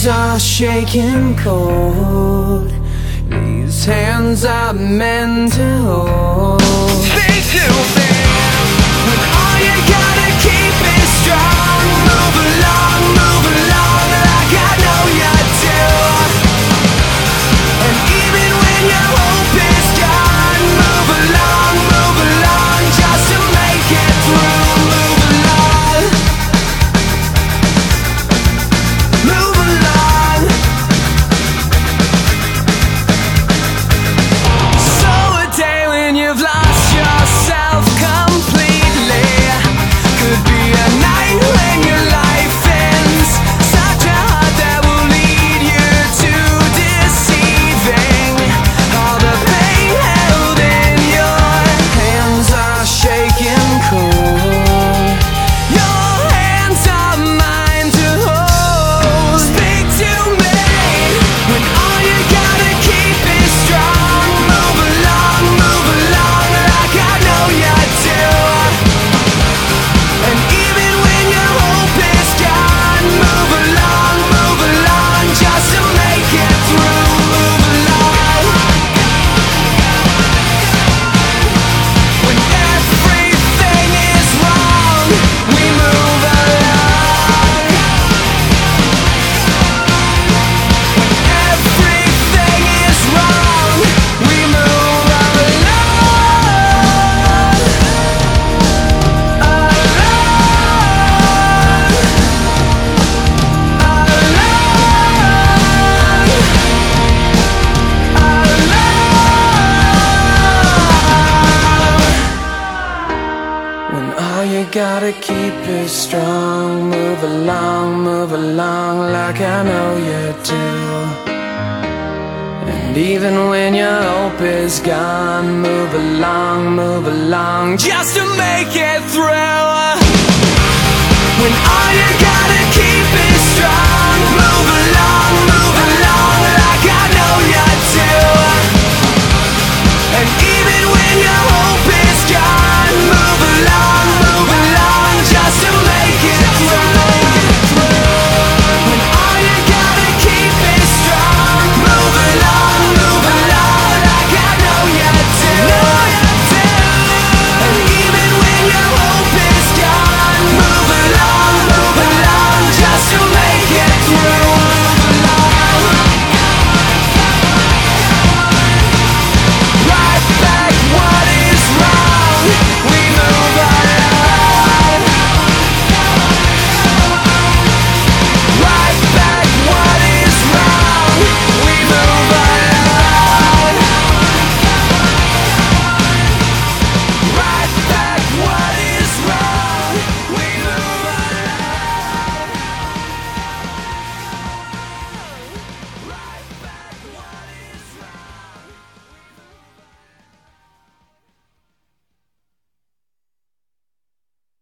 hands are shaking cold. These hands are meant to hold. All you gotta keep is strong. Move along, move along, like I know you do. And even when your hope is gone, move along, move along, just to make it through.